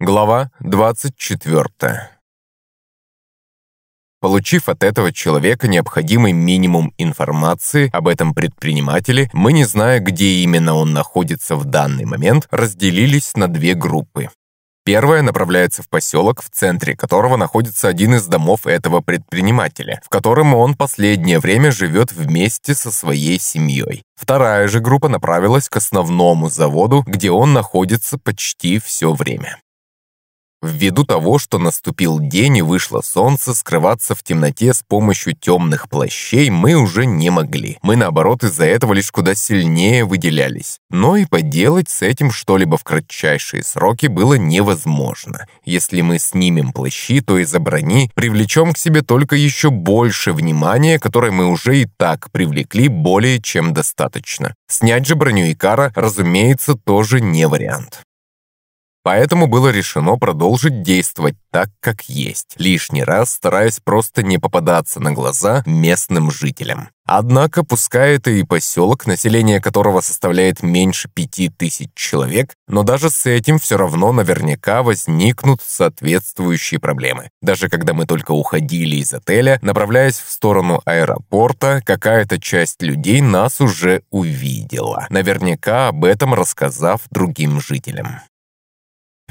Глава 24. Получив от этого человека необходимый минимум информации об этом предпринимателе, мы, не зная, где именно он находится в данный момент, разделились на две группы. Первая направляется в поселок, в центре которого находится один из домов этого предпринимателя, в котором он последнее время живет вместе со своей семьей. Вторая же группа направилась к основному заводу, где он находится почти все время. Ввиду того, что наступил день и вышло солнце, скрываться в темноте с помощью темных плащей мы уже не могли. Мы, наоборот, из-за этого лишь куда сильнее выделялись. Но и поделать с этим что-либо в кратчайшие сроки было невозможно. Если мы снимем плащи, то из-за брони привлечем к себе только еще больше внимания, которое мы уже и так привлекли более чем достаточно. Снять же броню Икара, разумеется, тоже не вариант. Поэтому было решено продолжить действовать так, как есть, лишний раз стараясь просто не попадаться на глаза местным жителям. Однако, пускай это и поселок, население которого составляет меньше пяти тысяч человек, но даже с этим все равно наверняка возникнут соответствующие проблемы. Даже когда мы только уходили из отеля, направляясь в сторону аэропорта, какая-то часть людей нас уже увидела, наверняка об этом рассказав другим жителям.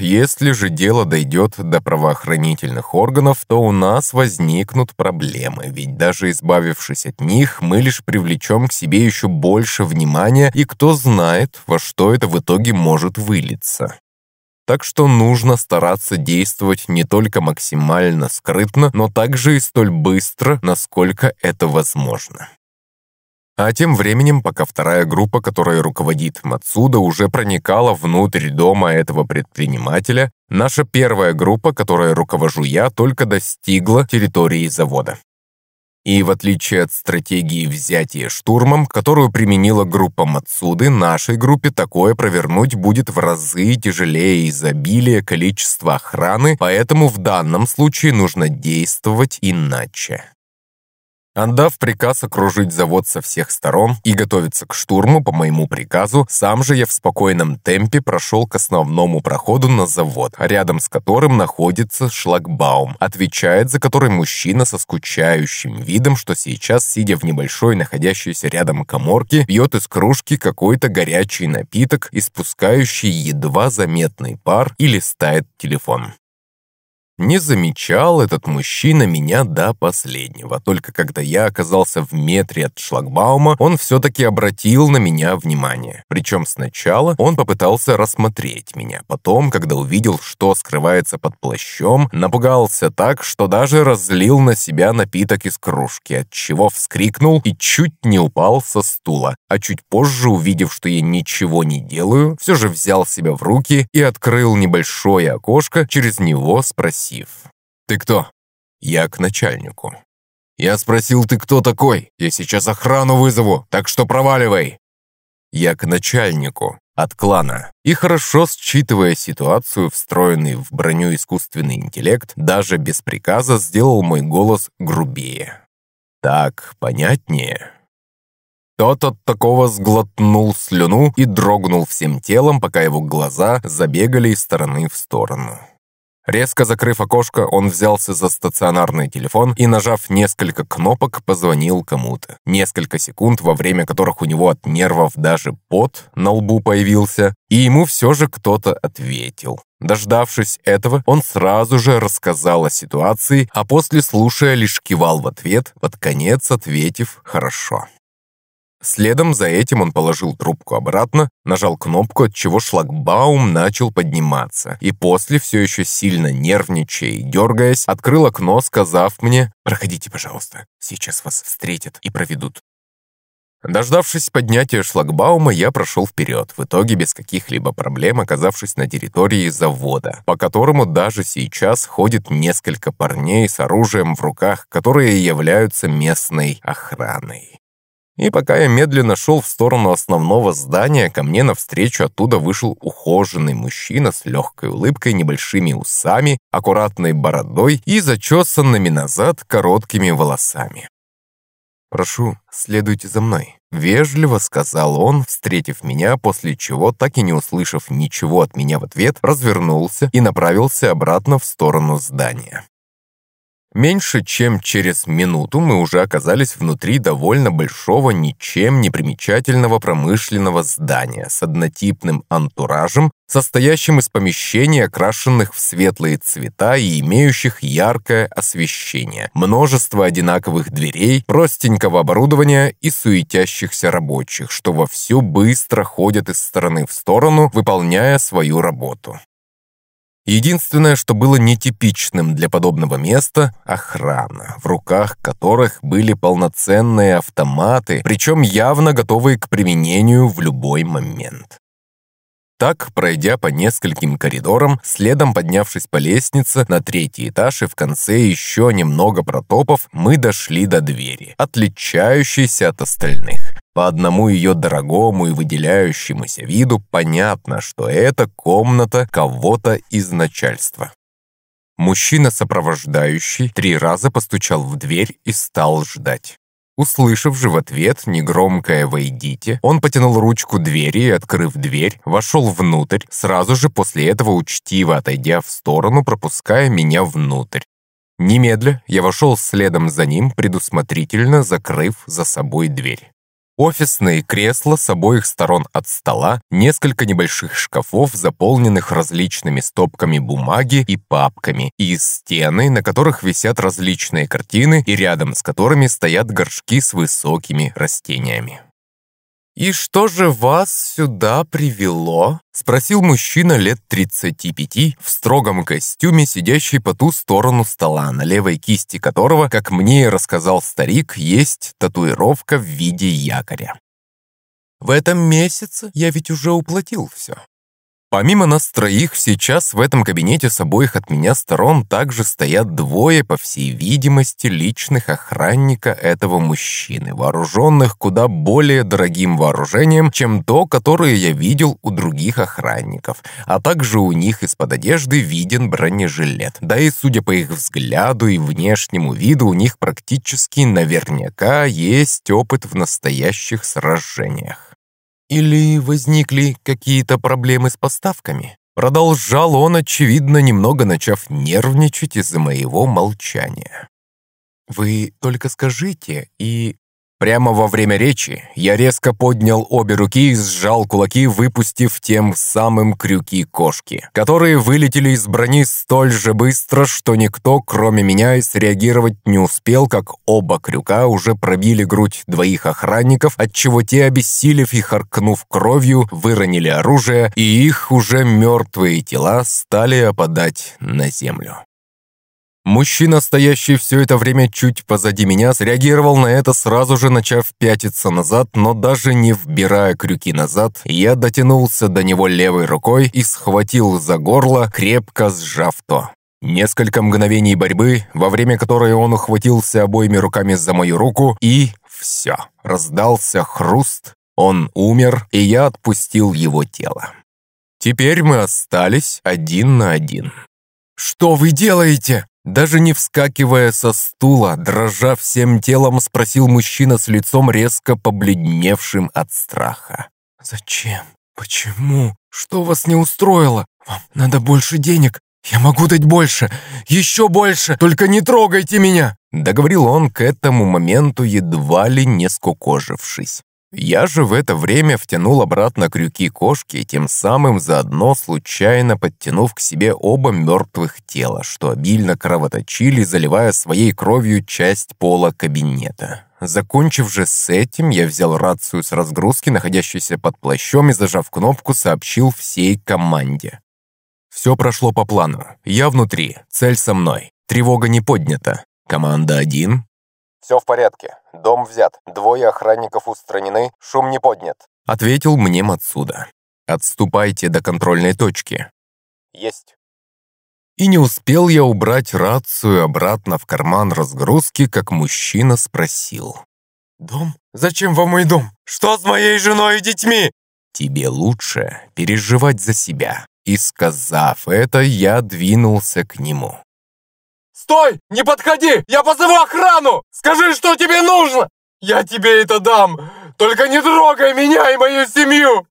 Если же дело дойдет до правоохранительных органов, то у нас возникнут проблемы, ведь даже избавившись от них, мы лишь привлечем к себе еще больше внимания, и кто знает, во что это в итоге может вылиться. Так что нужно стараться действовать не только максимально скрытно, но также и столь быстро, насколько это возможно. А тем временем, пока вторая группа, которая руководит Мацуда, уже проникала внутрь дома этого предпринимателя, наша первая группа, которой руковожу я, только достигла территории завода. И в отличие от стратегии взятия штурмом, которую применила группа Мацуды, нашей группе такое провернуть будет в разы тяжелее из-за обилия количества охраны, поэтому в данном случае нужно действовать иначе. Отдав приказ окружить завод со всех сторон и готовиться к штурму по моему приказу, сам же я в спокойном темпе прошел к основному проходу на завод, рядом с которым находится шлагбаум, отвечает за который мужчина со скучающим видом, что сейчас, сидя в небольшой находящейся рядом коморке, пьет из кружки какой-то горячий напиток, испускающий едва заметный пар и листает телефон. Не замечал этот мужчина меня до последнего. Только когда я оказался в метре от шлагбаума, он все-таки обратил на меня внимание. Причем сначала он попытался рассмотреть меня. Потом, когда увидел, что скрывается под плащом, напугался так, что даже разлил на себя напиток из кружки, от чего вскрикнул и чуть не упал со стула. А чуть позже, увидев, что я ничего не делаю, все же взял себя в руки и открыл небольшое окошко, через него спросил спросив. «Ты кто?» «Я к начальнику». «Я спросил, ты кто такой? Я сейчас охрану вызову, так что проваливай!» «Я к начальнику, от клана». И хорошо считывая ситуацию, встроенный в броню искусственный интеллект, даже без приказа сделал мой голос грубее. «Так, понятнее?» Тот от такого сглотнул слюну и дрогнул всем телом, пока его глаза забегали из стороны в сторону. Резко закрыв окошко, он взялся за стационарный телефон и, нажав несколько кнопок, позвонил кому-то. Несколько секунд, во время которых у него от нервов даже пот на лбу появился, и ему все же кто-то ответил. Дождавшись этого, он сразу же рассказал о ситуации, а после, слушая, лишь кивал в ответ, под конец ответив «хорошо». Следом за этим он положил трубку обратно, нажал кнопку, от чего шлагбаум начал подниматься, и после, все еще сильно нервничая и дергаясь, открыл окно, сказав мне «Проходите, пожалуйста, сейчас вас встретят и проведут». Дождавшись поднятия шлагбаума, я прошел вперед, в итоге без каких-либо проблем оказавшись на территории завода, по которому даже сейчас ходит несколько парней с оружием в руках, которые являются местной охраной. И пока я медленно шел в сторону основного здания, ко мне навстречу оттуда вышел ухоженный мужчина с легкой улыбкой, небольшими усами, аккуратной бородой и зачесанными назад короткими волосами. «Прошу, следуйте за мной», — вежливо сказал он, встретив меня, после чего, так и не услышав ничего от меня в ответ, развернулся и направился обратно в сторону здания. Меньше чем через минуту мы уже оказались внутри довольно большого, ничем не примечательного промышленного здания с однотипным антуражем, состоящим из помещений, окрашенных в светлые цвета и имеющих яркое освещение, множество одинаковых дверей, простенького оборудования и суетящихся рабочих, что вовсю быстро ходят из стороны в сторону, выполняя свою работу. Единственное, что было нетипичным для подобного места – охрана, в руках которых были полноценные автоматы, причем явно готовые к применению в любой момент. Так, пройдя по нескольким коридорам, следом поднявшись по лестнице на третий этаж и в конце еще немного протопов, мы дошли до двери, отличающейся от остальных. По одному ее дорогому и выделяющемуся виду понятно, что это комната кого-то из начальства. Мужчина, сопровождающий, три раза постучал в дверь и стал ждать. Услышав же в ответ негромкое «Войдите», он потянул ручку двери и, открыв дверь, вошел внутрь, сразу же после этого учтиво отойдя в сторону, пропуская меня внутрь. Немедля я вошел следом за ним, предусмотрительно закрыв за собой дверь. Офисные кресла с обоих сторон от стола, несколько небольших шкафов, заполненных различными стопками бумаги и папками, и стены, на которых висят различные картины и рядом с которыми стоят горшки с высокими растениями. «И что же вас сюда привело?» — спросил мужчина лет 35 в строгом костюме, сидящий по ту сторону стола, на левой кисти которого, как мне рассказал старик, есть татуировка в виде якоря. «В этом месяце я ведь уже уплатил все. Помимо нас троих, сейчас в этом кабинете с обоих от меня сторон также стоят двое, по всей видимости, личных охранника этого мужчины, вооруженных куда более дорогим вооружением, чем то, которое я видел у других охранников, а также у них из-под одежды виден бронежилет. Да и судя по их взгляду и внешнему виду, у них практически наверняка есть опыт в настоящих сражениях. Или возникли какие-то проблемы с поставками? Продолжал он, очевидно, немного начав нервничать из-за моего молчания. «Вы только скажите, и Прямо во время речи я резко поднял обе руки и сжал кулаки, выпустив тем самым крюки кошки, которые вылетели из брони столь же быстро, что никто, кроме меня, и среагировать не успел, как оба крюка уже пробили грудь двоих охранников, отчего те, обессилев и харкнув кровью, выронили оружие, и их уже мертвые тела стали опадать на землю. Мужчина, стоящий все это время чуть позади меня, среагировал на это сразу же, начав пятиться назад, но даже не вбирая крюки назад, я дотянулся до него левой рукой и схватил за горло, крепко сжав то. Несколько мгновений борьбы, во время которой он ухватился обоими руками за мою руку, и все. Раздался хруст, он умер, и я отпустил его тело. Теперь мы остались один на один. «Что вы делаете?» Даже не вскакивая со стула, дрожа всем телом, спросил мужчина с лицом резко побледневшим от страха. «Зачем? Почему? Что вас не устроило? Вам надо больше денег. Я могу дать больше, еще больше, только не трогайте меня!» Договорил он к этому моменту, едва ли не скукожившись. Я же в это время втянул обратно крюки кошки, тем самым заодно случайно подтянув к себе оба мертвых тела, что обильно кровоточили, заливая своей кровью часть пола кабинета. Закончив же с этим, я взял рацию с разгрузки, находящейся под плащом, и, зажав кнопку, сообщил всей команде. Все прошло по плану. Я внутри, цель со мной. Тревога не поднята. Команда 1, «Все в порядке. Дом взят. Двое охранников устранены. Шум не поднят», — ответил мне Мацуда. «Отступайте до контрольной точки». «Есть». И не успел я убрать рацию обратно в карман разгрузки, как мужчина спросил. «Дом? Зачем вам мой дом? Что с моей женой и детьми?» «Тебе лучше переживать за себя». И сказав это, я двинулся к нему. «Стой! Не подходи! Я позову охрану! Скажи, что тебе нужно!» Я тебе это дам! Только не трогай меня и мою семью!»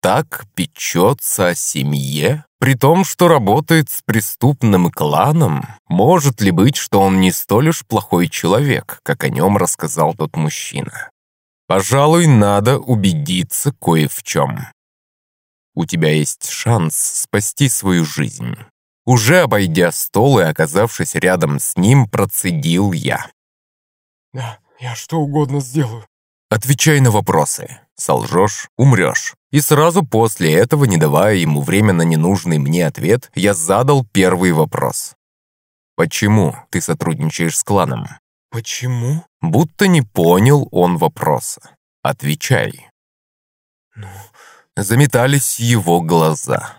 Так печется о семье? При том, что работает с преступным кланом? Может ли быть, что он не столь уж плохой человек, как о нем рассказал тот мужчина? Пожалуй, надо убедиться кое в чем. У тебя есть шанс спасти свою жизнь. Уже обойдя стол и оказавшись рядом с ним, процедил я. «Да, я что угодно сделаю». «Отвечай на вопросы. Солжешь – умрешь». И сразу после этого, не давая ему время на ненужный мне ответ, я задал первый вопрос. «Почему ты сотрудничаешь с кланом?» «Почему?» Будто не понял он вопроса. «Отвечай». «Ну...» Заметались его глаза.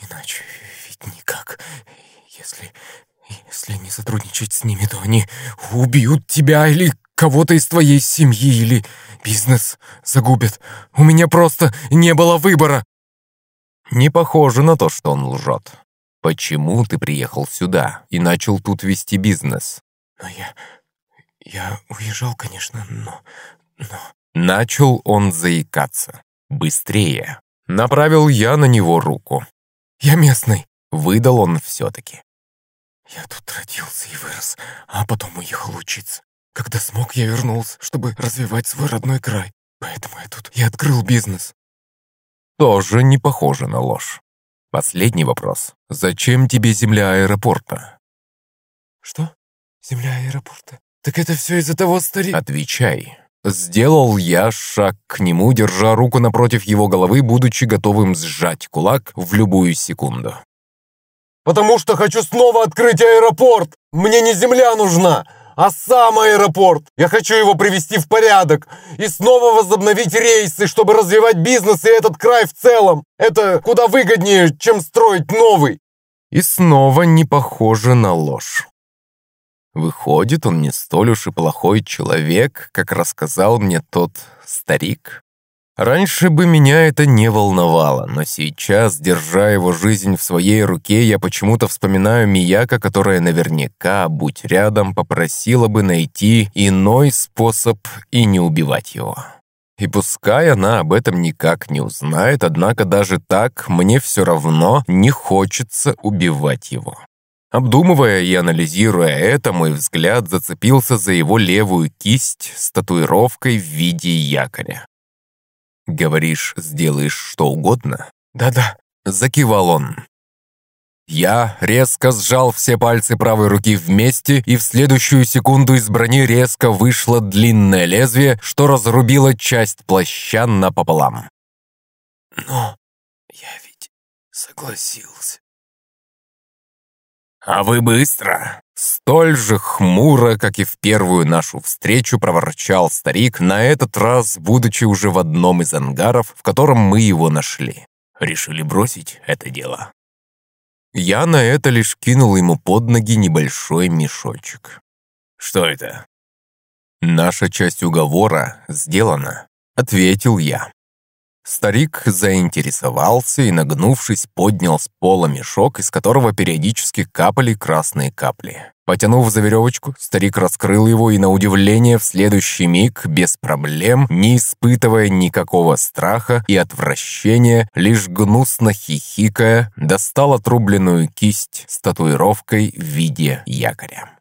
«Иначе ведь никак. Если... если не сотрудничать с ними, то они убьют тебя или кого-то из твоей семьи, или бизнес загубят. У меня просто не было выбора». Не похоже на то, что он лжет. Почему ты приехал сюда и начал тут вести бизнес? Но я... я уезжал, конечно, но... но... Начал он заикаться. Быстрее. Направил я на него руку. «Я местный», — выдал он все-таки. «Я тут родился и вырос, а потом уехал учиться. Когда смог, я вернулся, чтобы развивать свой родной край. Поэтому я тут и открыл бизнес». Тоже не похоже на ложь. Последний вопрос. Зачем тебе земля аэропорта? «Что? Земля аэропорта? Так это все из-за того старика...» Отвечай. Сделал я шаг к нему, держа руку напротив его головы, будучи готовым сжать кулак в любую секунду. «Потому что хочу снова открыть аэропорт! Мне не земля нужна, а сам аэропорт! Я хочу его привести в порядок и снова возобновить рейсы, чтобы развивать бизнес и этот край в целом! Это куда выгоднее, чем строить новый!» И снова не похоже на ложь. Выходит, он не столь уж и плохой человек, как рассказал мне тот старик. Раньше бы меня это не волновало, но сейчас, держа его жизнь в своей руке, я почему-то вспоминаю Мияка, которая наверняка, будь рядом, попросила бы найти иной способ и не убивать его. И пускай она об этом никак не узнает, однако даже так мне все равно не хочется убивать его. Обдумывая и анализируя это, мой взгляд зацепился за его левую кисть с татуировкой в виде якоря. «Говоришь, сделаешь что угодно?» «Да-да», — закивал он. Я резко сжал все пальцы правой руки вместе, и в следующую секунду из брони резко вышло длинное лезвие, что разрубило часть плаща напополам. «Но я ведь согласился». «А вы быстро!» Столь же хмуро, как и в первую нашу встречу, проворчал старик, на этот раз будучи уже в одном из ангаров, в котором мы его нашли. Решили бросить это дело. Я на это лишь кинул ему под ноги небольшой мешочек. «Что это?» «Наша часть уговора сделана», — ответил я. Старик заинтересовался и, нагнувшись, поднял с пола мешок, из которого периодически капали красные капли. Потянув за веревочку, старик раскрыл его и, на удивление, в следующий миг, без проблем, не испытывая никакого страха и отвращения, лишь гнусно хихикая, достал отрубленную кисть с татуировкой в виде якоря.